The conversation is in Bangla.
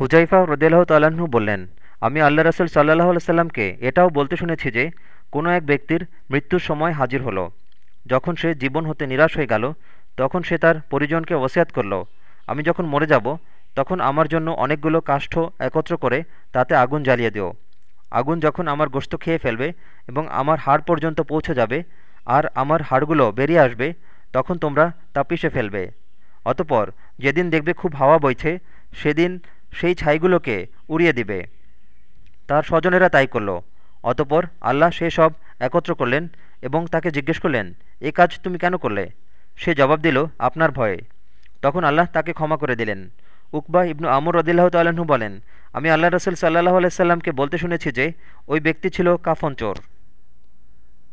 হুজাইফা রদিয়াল্লাহ তাল্লাহ্ন বললেন, আমি আল্লাহ রসুল সাল্লাহ সাল্লামকে এটাও বলতে শুনেছি যে, কোনো এক ব্যক্তির মৃত্যুর সময় হাজির হলো। যখন সে জীবন হতে নিরাশ হয়ে গেল, তখন সে তার পরিজনকে ওসিয়াত করল। আমি যখন মরে যাব, তখন আমার জন্য অনেকগুলো কাষ্ঠ একত্র করে তাতে আগুন জ্বালিয়ে দিও। আগুন যখন আমার গোস্ত খেয়ে ফেলবে এবং আমার হাড় পর্যন্ত পৌঁছে যাবে আর আমার হাড়গুলো বেরিয়ে আসবে, তখন তোমরা তা পিষে ফেলবে। অতপর যেদিন দেখবে খুব হাওয়া বইছে, সেদিন সেই ছাইগুলোকে উড়িয়ে দিবে। তার স্বজনেরা তাই করল। অতপর আল্লাহ সে সব একত্র করলেন এবং তাকে জিজ্ঞেস করলেন, এ কাজ তুমি কেন করলে? সে জবাব দিল, আপনার ভয়ে। তখন আল্লাহ তাকে ক্ষমা করে দিলেন। উকবাহ ইবনু আমর রদিল্লাহ তাল্লাহ্ন বলেন, আমি আল্লাহ রসুল সাল্লাহ আলাইসাল্লামকে বলতে শুনেছি যে, ওই ব্যক্তি ছিল কাফন চোর